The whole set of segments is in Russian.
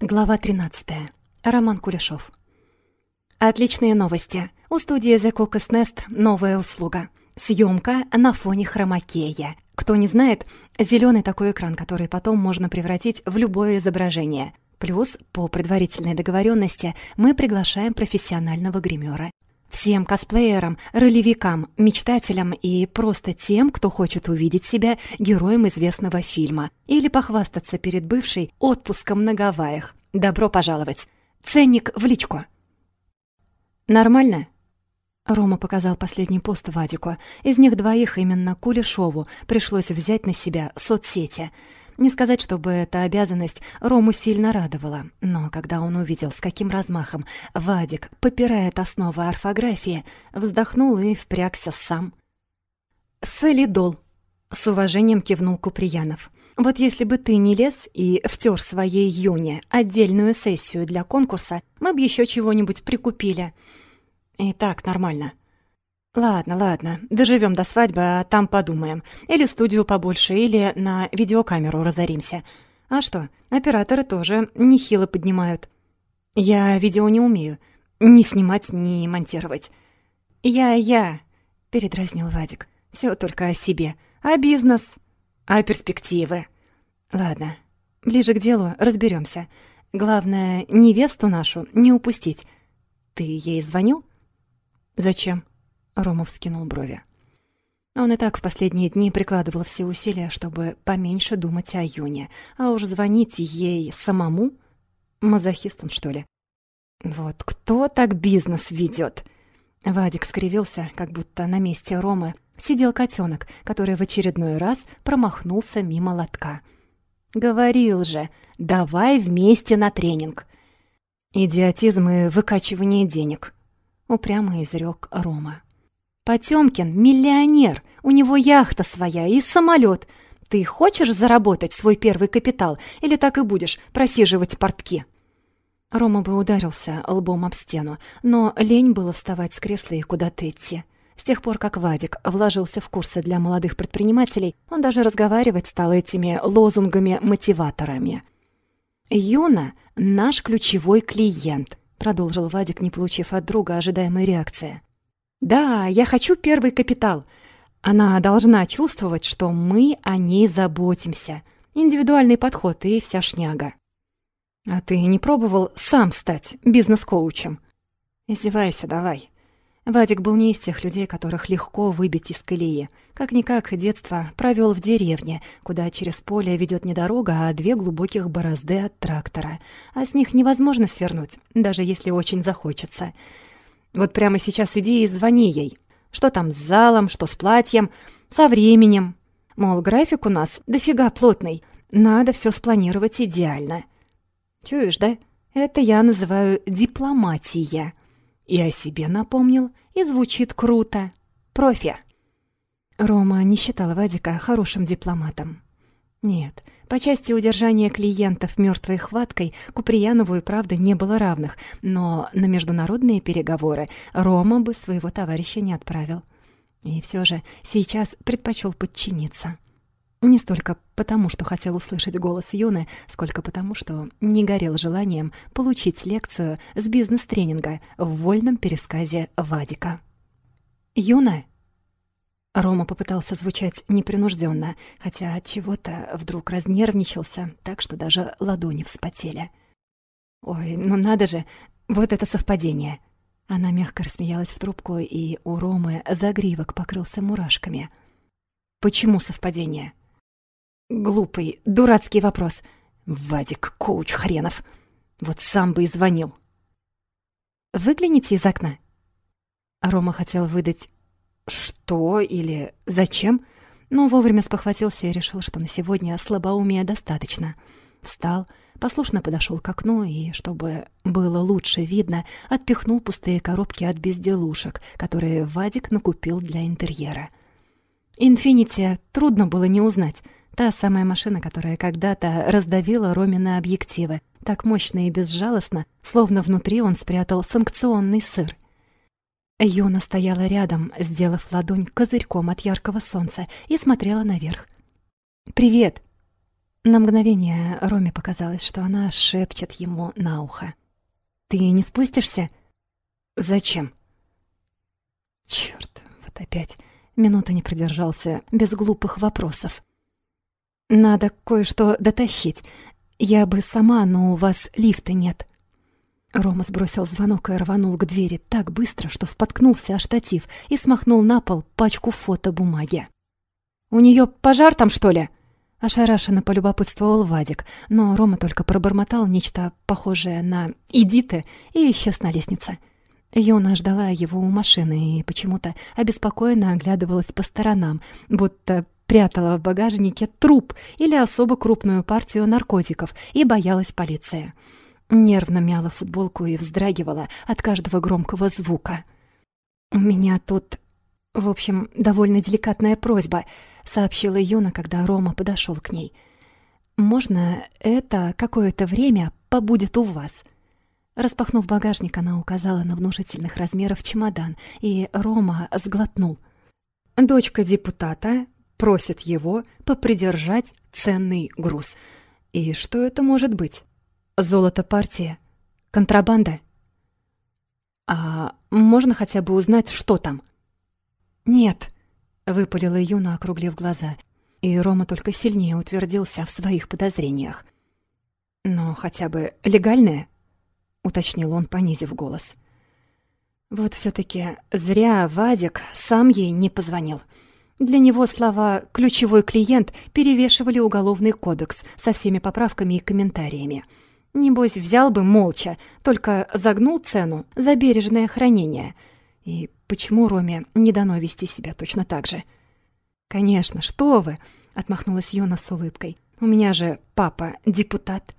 Глава 13. Роман Кулешов. Отличные новости. У студии The Cocos Nest новая услуга. Съемка на фоне хромакея. Кто не знает, зеленый такой экран, который потом можно превратить в любое изображение. Плюс, по предварительной договоренности, мы приглашаем профессионального гримера. Всем косплеерам, ролевикам, мечтателям и просто тем, кто хочет увидеть себя героем известного фильма или похвастаться перед бывшей отпуском на Гавайях. Добро пожаловать. Ценник в личку. Нормально? Рома показал последний пост Вадику. Из них двоих именно Кулешову пришлось взять на себя соцсети — не сказать, чтобы эта обязанность Рому сильно радовала, но когда он увидел, с каким размахом Вадик попирает основы орфографии, вздохнул и впрягся сам. «Солидол», — с уважением кивнул Куприянов. «Вот если бы ты не лез и втер своей Юне отдельную сессию для конкурса, мы бы еще чего-нибудь прикупили». «И так нормально», «Ладно, ладно, доживем до свадьбы, а там подумаем. Или студию побольше, или на видеокамеру разоримся. А что, операторы тоже нехило поднимают. Я видео не умею. Ни снимать, ни монтировать». «Я-я», — передразнил Вадик. Все только о себе. А бизнес? А перспективы?» «Ладно, ближе к делу разберемся. Главное, невесту нашу не упустить. Ты ей звонил?» «Зачем?» Рома вскинул брови. Он и так в последние дни прикладывал все усилия, чтобы поменьше думать о Юне, а уж звонить ей самому? Мазохистом, что ли? Вот кто так бизнес ведет? Вадик скривился, как будто на месте Ромы сидел котенок, который в очередной раз промахнулся мимо лотка. «Говорил же, давай вместе на тренинг». «Идиотизм и выкачивание денег», — упрямо изрек Рома. Потёмкин — миллионер, у него яхта своя и самолет. Ты хочешь заработать свой первый капитал или так и будешь просиживать портки?» Рома бы ударился лбом об стену, но лень было вставать с кресла и куда-то идти. С тех пор, как Вадик вложился в курсы для молодых предпринимателей, он даже разговаривать стал этими лозунгами-мотиваторами. «Юна — наш ключевой клиент», — продолжил Вадик, не получив от друга ожидаемой реакции. Да, я хочу первый капитал. Она должна чувствовать, что мы о ней заботимся. Индивидуальный подход и вся шняга. А ты не пробовал сам стать бизнес-коучем? Издевайся давай. Вадик был не из тех людей, которых легко выбить из колеи. Как-никак детство провел в деревне, куда через поле ведет не дорога, а две глубоких борозды от трактора. А с них невозможно свернуть, даже если очень захочется. Вот прямо сейчас иди и звони ей. Что там с залом, что с платьем, со временем. Мол, график у нас дофига плотный. Надо все спланировать идеально. Чуешь, да? Это я называю дипломатия. И о себе напомнил, и звучит круто. Профи. Рома не считала Вадика хорошим дипломатом. Нет, по части удержания клиентов мертвой хваткой Куприянову и правда не было равных, но на международные переговоры Рома бы своего товарища не отправил. И все же сейчас предпочел подчиниться. Не столько потому, что хотел услышать голос Юны, сколько потому, что не горел желанием получить лекцию с бизнес-тренинга в вольном пересказе Вадика. «Юна, Рома попытался звучать непринужденно, хотя от чего-то вдруг разнервничался, так что даже ладони вспотели. Ой, ну надо же, вот это совпадение. Она мягко рассмеялась в трубку, и у Ромы загривок покрылся мурашками. Почему совпадение? Глупый, дурацкий вопрос. Вадик, коуч хренов. Вот сам бы и звонил. Выгляните из окна. Рома хотел выдать «Что?» или «Зачем?» но вовремя спохватился и решил, что на сегодня слабоумия достаточно. Встал, послушно подошел к окну и, чтобы было лучше видно, отпихнул пустые коробки от безделушек, которые Вадик накупил для интерьера. «Инфинити» трудно было не узнать. Та самая машина, которая когда-то раздавила Ромина объективы, так мощно и безжалостно, словно внутри он спрятал санкционный сыр. Юна стояла рядом, сделав ладонь козырьком от яркого солнца, и смотрела наверх. «Привет!» На мгновение Роме показалось, что она шепчет ему на ухо. «Ты не спустишься?» «Зачем?» Чёрт, вот опять минуту не продержался без глупых вопросов. «Надо кое-что дотащить. Я бы сама, но у вас лифта нет». Рома сбросил звонок и рванул к двери так быстро, что споткнулся о штатив и смахнул на пол пачку фотобумаги. «У неё пожар там, что ли?» Ошарашенно полюбопытствовал Вадик, но Рома только пробормотал нечто похожее на «иди ты» и исчез на лестнице. Юна ждала его у машины и почему-то обеспокоенно оглядывалась по сторонам, будто прятала в багажнике труп или особо крупную партию наркотиков и боялась полиции. Нервно мяла футболку и вздрагивала от каждого громкого звука. «У меня тут, в общем, довольно деликатная просьба», — сообщила Юна, когда Рома подошел к ней. «Можно это какое-то время побудет у вас?» Распахнув багажник, она указала на внушительных размеров чемодан, и Рома сглотнул. Дочка депутата просит его попридержать ценный груз. И что это может быть? Золото партия? Контрабанда? А можно хотя бы узнать, что там? Нет, выпалила Юна, округлив глаза, и Рома только сильнее утвердился в своих подозрениях. Но хотя бы легальное? уточнил он, понизив голос. Вот все таки зря Вадик сам ей не позвонил. Для него слова «ключевой клиент» перевешивали уголовный кодекс со всеми поправками и комментариями. Небось, взял бы молча, только загнул цену за бережное хранение. И почему Роме не дано вести себя точно так же? «Конечно, что вы!» — отмахнулась Йона с улыбкой. «У меня же папа депутат».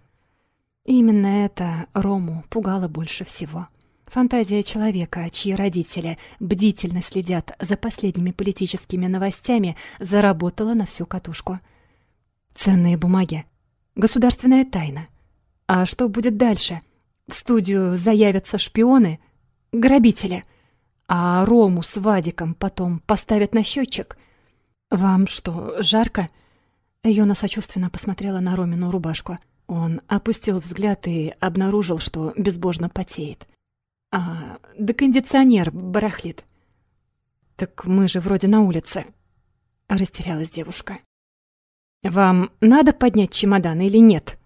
Именно это Рому пугало больше всего. Фантазия человека, чьи родители бдительно следят за последними политическими новостями, заработала на всю катушку. Ценные бумаги. Государственная тайна. А что будет дальше? В студию заявятся шпионы? Грабители? А Рому с Вадиком потом поставят на счетчик? Вам что, жарко? Юна сочувственно посмотрела на Ромину рубашку. Он опустил взгляд и обнаружил, что безбожно потеет. «А, да кондиционер барахлит». «Так мы же вроде на улице», — растерялась девушка. «Вам надо поднять чемодан или нет?»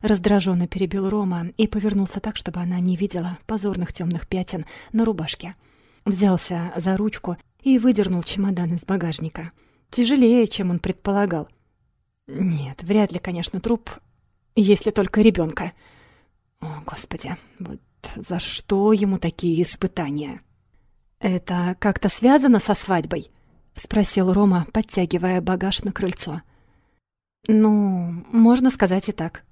Раздраженно перебил Рома и повернулся так, чтобы она не видела позорных темных пятен на рубашке. Взялся за ручку и выдернул чемодан из багажника. Тяжелее, чем он предполагал. Нет, вряд ли, конечно, труп если только ребенка. О, Господи, вот за что ему такие испытания? Это как-то связано со свадьбой? спросил Рома, подтягивая багаж на крыльцо. Ну, можно сказать и так.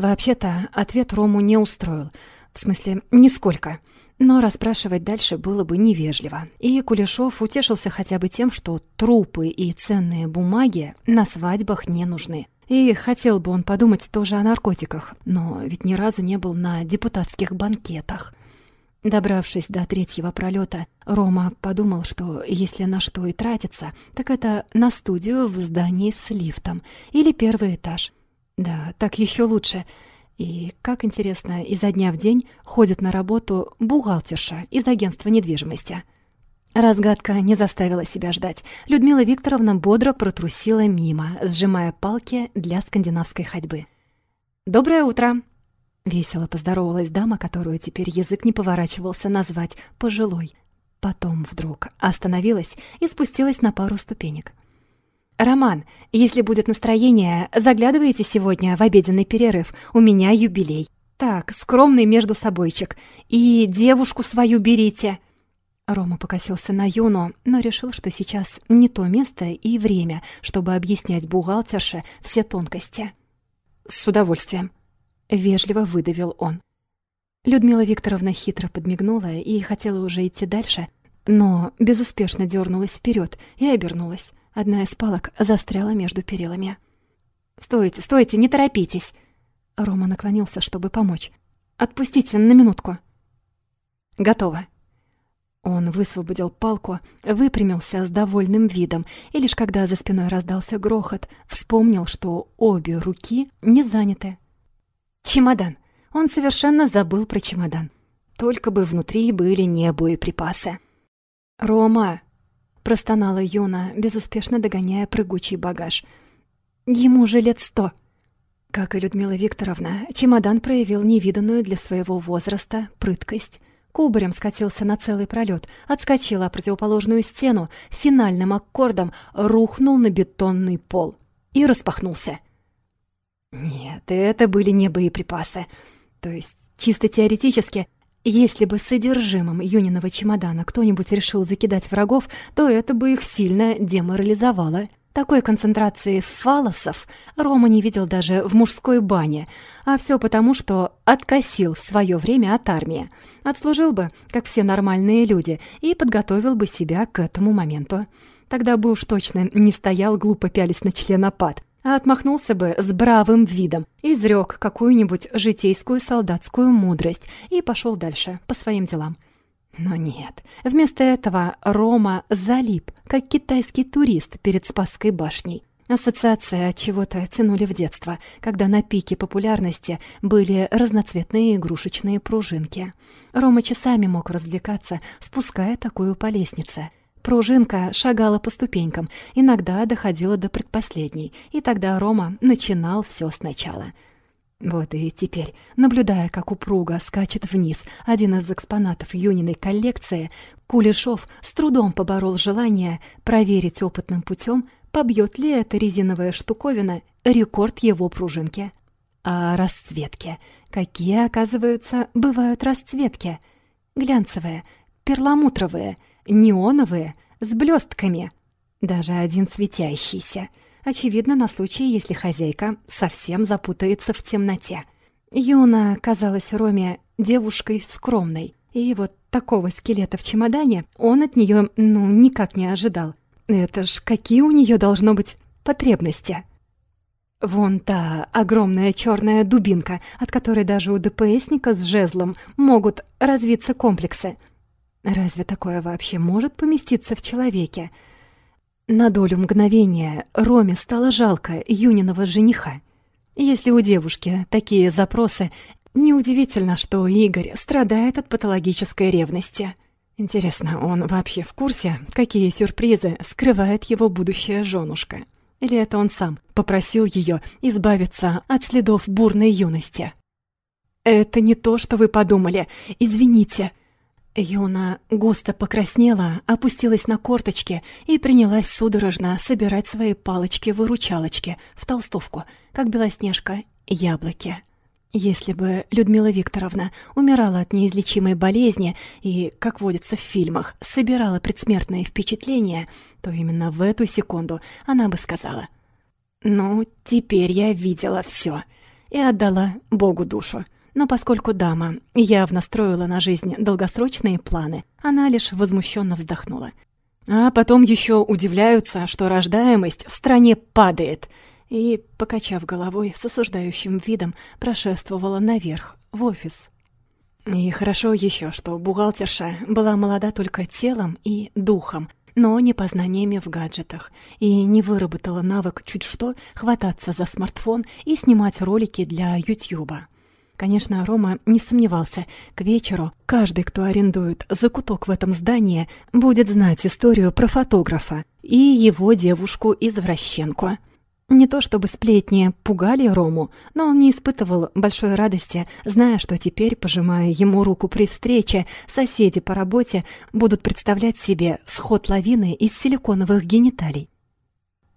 Вообще-то ответ Рому не устроил. В смысле, нисколько. Но расспрашивать дальше было бы невежливо. И Кулешов утешился хотя бы тем, что трупы и ценные бумаги на свадьбах не нужны. И хотел бы он подумать тоже о наркотиках, но ведь ни разу не был на депутатских банкетах. Добравшись до третьего пролета, Рома подумал, что если на что и тратится, так это на студию в здании с лифтом или первый этаж. Да, так еще лучше. И, как интересно, изо дня в день ходит на работу бухгалтерша из агентства недвижимости — Разгадка не заставила себя ждать. Людмила Викторовна бодро протрусила мимо, сжимая палки для скандинавской ходьбы. «Доброе утро!» Весело поздоровалась дама, которую теперь язык не поворачивался назвать пожилой. Потом вдруг остановилась и спустилась на пару ступенек. «Роман, если будет настроение, заглядывайте сегодня в обеденный перерыв. У меня юбилей. Так, скромный между собойчик. И девушку свою берите!» Рома покосился на Юну, но решил, что сейчас не то место и время, чтобы объяснять бухгалтерше все тонкости. «С удовольствием», — вежливо выдавил он. Людмила Викторовна хитро подмигнула и хотела уже идти дальше, но безуспешно дернулась вперед и обернулась. Одна из палок застряла между перилами. «Стойте, стойте, не торопитесь!» Рома наклонился, чтобы помочь. «Отпустите на минутку». «Готово». Он высвободил палку, выпрямился с довольным видом, и лишь когда за спиной раздался грохот, вспомнил, что обе руки не заняты. Чемодан. Он совершенно забыл про чемодан. Только бы внутри были не боеприпасы. «Рома!» — простонала Юна, безуспешно догоняя прыгучий багаж. «Ему же лет сто!» Как и Людмила Викторовна, чемодан проявил невиданную для своего возраста прыткость. Кубарем скатился на целый пролет, отскочил о противоположную стену, финальным аккордом рухнул на бетонный пол и распахнулся. Нет, это были не боеприпасы. То есть, чисто теоретически, если бы содержимым Юниного чемодана кто-нибудь решил закидать врагов, то это бы их сильно деморализовало. Такой концентрации фалосов Рома не видел даже в мужской бане, а все потому, что откосил в свое время от армии. Отслужил бы, как все нормальные люди, и подготовил бы себя к этому моменту. Тогда бы уж точно не стоял глупо пялись на членопад, а отмахнулся бы с бравым видом, изрек какую-нибудь житейскую солдатскую мудрость и пошел дальше по своим делам. Но нет, вместо этого Рома залип, как китайский турист перед Спасской башней. Ассоциации от чего-то тянули в детство, когда на пике популярности были разноцветные игрушечные пружинки. Рома часами мог развлекаться, спуская такую по лестнице. Пружинка шагала по ступенькам, иногда доходила до предпоследней, и тогда Рома начинал все сначала — вот и теперь, наблюдая, как упруго скачет вниз один из экспонатов Юниной коллекции, Кулешов с трудом поборол желание проверить опытным путем, побьет ли эта резиновая штуковина рекорд его пружинки. А расцветки? Какие, оказывается, бывают расцветки? Глянцевые, перламутровые, неоновые, с блестками. Даже один светящийся — Очевидно, на случай, если хозяйка совсем запутается в темноте. Юна казалась Роме девушкой скромной, и вот такого скелета в чемодане он от нее, ну, никак не ожидал. Это ж какие у нее должно быть потребности? Вон та огромная черная дубинка, от которой даже у ДПСника с жезлом могут развиться комплексы. Разве такое вообще может поместиться в человеке? На долю мгновения Роме стало жалко Юниного жениха. Если у девушки такие запросы, неудивительно, что Игорь страдает от патологической ревности. Интересно, он вообще в курсе, какие сюрпризы скрывает его будущая женушка? Или это он сам попросил ее избавиться от следов бурной юности? «Это не то, что вы подумали. Извините», Юна густо покраснела, опустилась на корточки и принялась судорожно собирать свои палочки-выручалочки в толстовку, как Белоснежка яблоки. Если бы Людмила Викторовна умирала от неизлечимой болезни и, как водится в фильмах, собирала предсмертные впечатления, то именно в эту секунду она бы сказала «Ну, теперь я видела все и отдала Богу душу». Но поскольку дама явно строила на жизнь долгосрочные планы, она лишь возмущенно вздохнула. А потом еще удивляются, что рождаемость в стране падает. И, покачав головой, с осуждающим видом прошествовала наверх, в офис. И хорошо еще, что бухгалтерша была молода только телом и духом, но не познаниями в гаджетах, и не выработала навык чуть что хвататься за смартфон и снимать ролики для Ютьюба. Конечно, Рома не сомневался. К вечеру каждый, кто арендует закуток в этом здании, будет знать историю про фотографа и его девушку-извращенку. Не то чтобы сплетни пугали Рому, но он не испытывал большой радости, зная, что теперь, пожимая ему руку при встрече, соседи по работе будут представлять себе сход лавины из силиконовых гениталий.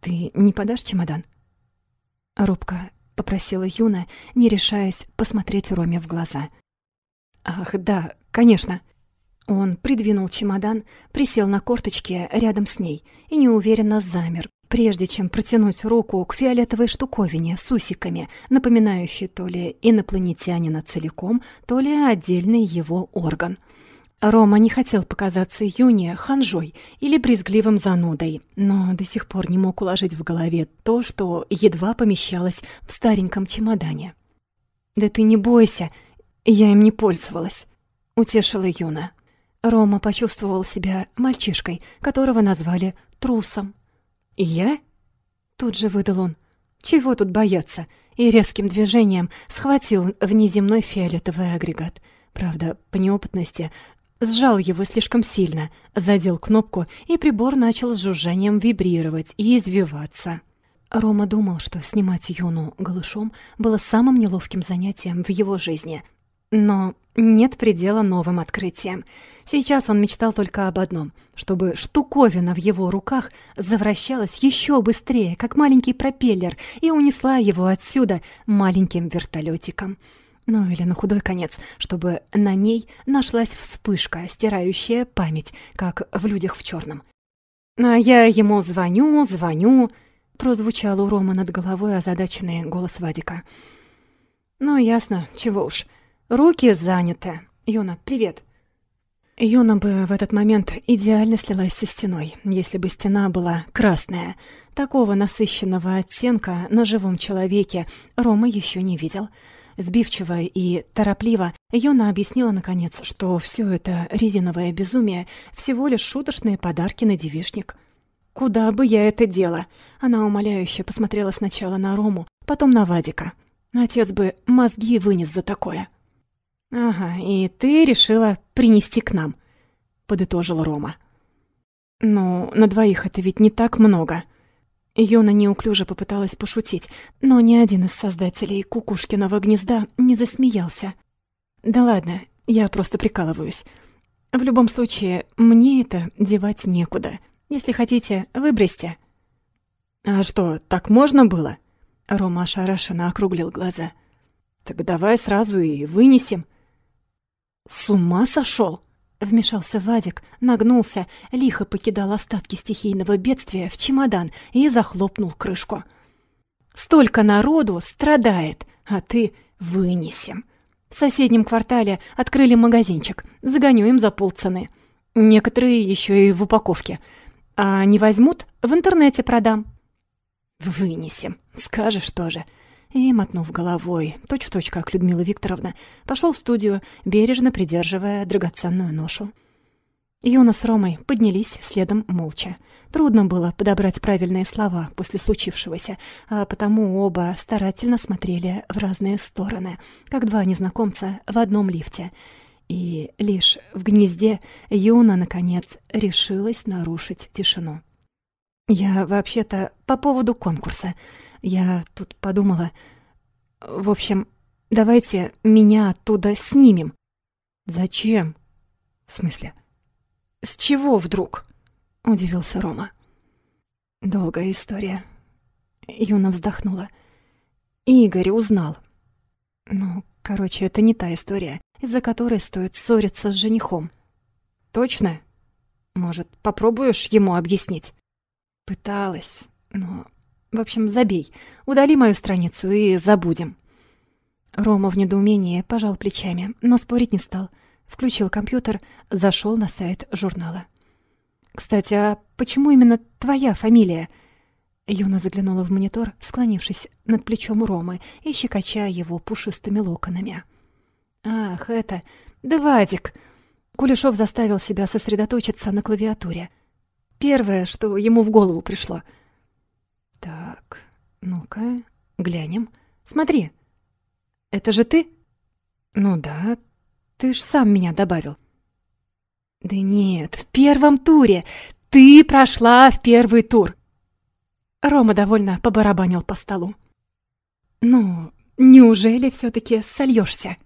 «Ты не подашь чемодан?» Рубка — попросила Юна, не решаясь посмотреть Роме в глаза. «Ах, да, конечно». Он придвинул чемодан, присел на корточки рядом с ней и неуверенно замер, прежде чем протянуть руку к фиолетовой штуковине с усиками, напоминающей то ли инопланетянина целиком, то ли отдельный его орган — Рома не хотел показаться Юне ханжой или брезгливым занудой, но до сих пор не мог уложить в голове то, что едва помещалось в стареньком чемодане. «Да ты не бойся, я им не пользовалась», — утешила Юна. Рома почувствовал себя мальчишкой, которого назвали трусом. «Я?» — тут же выдал он. «Чего тут бояться?» И резким движением схватил внеземной фиолетовый агрегат. Правда, по неопытности сжал его слишком сильно, задел кнопку, и прибор начал с жужжанием вибрировать и извиваться. Рома думал, что снимать Юну голышом было самым неловким занятием в его жизни. Но нет предела новым открытиям. Сейчас он мечтал только об одном — чтобы штуковина в его руках завращалась еще быстрее, как маленький пропеллер, и унесла его отсюда маленьким вертолетиком. Ну или на худой конец, чтобы на ней нашлась вспышка, стирающая память, как в «Людях в черном. А я ему звоню, звоню, прозвучал у Ромы над головой озадаченный голос Вадика. «Ну, ясно, чего уж. Руки заняты. Юна, привет». Юна бы в этот момент идеально слилась со стеной, если бы стена была красная. Такого насыщенного оттенка на живом человеке Рома еще не видел. Сбивчиво и торопливо Юна объяснила, наконец, что все это резиновое безумие — всего лишь шуточные подарки на девишник. «Куда бы я это дела?» Она умоляюще посмотрела сначала на Рому, потом на Вадика. Отец бы мозги вынес за такое. «Ага, и ты решила принести к нам», — подытожил Рома. «Ну, на двоих это ведь не так много». Юна неуклюже попыталась пошутить, но ни один из создателей Кукушкиного гнезда не засмеялся. «Да ладно, я просто прикалываюсь. В любом случае, мне это девать некуда». Если хотите, выбросьте». «А что, так можно было?» Рома ошарашенно округлил глаза. «Так давай сразу и вынесем». «С ума сошел? Вмешался Вадик, нагнулся, лихо покидал остатки стихийного бедствия в чемодан и захлопнул крышку. «Столько народу страдает, а ты вынесем». В соседнем квартале открыли магазинчик, загоню им за полцены. Некоторые еще и в упаковке — а не возьмут, в интернете продам. Вынесем, скажешь тоже. И, мотнув головой, точь-в-точь, как Людмила Викторовна, пошел в студию, бережно придерживая драгоценную ношу. Юна с Ромой поднялись следом молча. Трудно было подобрать правильные слова после случившегося, а потому оба старательно смотрели в разные стороны, как два незнакомца в одном лифте — и лишь в гнезде Юна, наконец, решилась нарушить тишину. «Я вообще-то по поводу конкурса. Я тут подумала... В общем, давайте меня оттуда снимем». «Зачем?» «В смысле?» «С чего вдруг?» — удивился Рома. «Долгая история». Юна вздохнула. «Игорь узнал. Ну, короче, это не та история из-за которой стоит ссориться с женихом. Точно? Может, попробуешь ему объяснить? Пыталась, но... В общем, забей. Удали мою страницу и забудем. Рома в недоумении пожал плечами, но спорить не стал. Включил компьютер, зашел на сайт журнала. «Кстати, а почему именно твоя фамилия?» Юна заглянула в монитор, склонившись над плечом Ромы и щекоча его пушистыми локонами. Ах, это... Да Вадик! Кулешов заставил себя сосредоточиться на клавиатуре. Первое, что ему в голову пришло. Так, ну-ка, глянем. Смотри. Это же ты? Ну да, ты ж сам меня добавил. Да нет, в первом туре. Ты прошла в первый тур. Рома довольно побарабанил по столу. Ну, неужели все таки сольешься?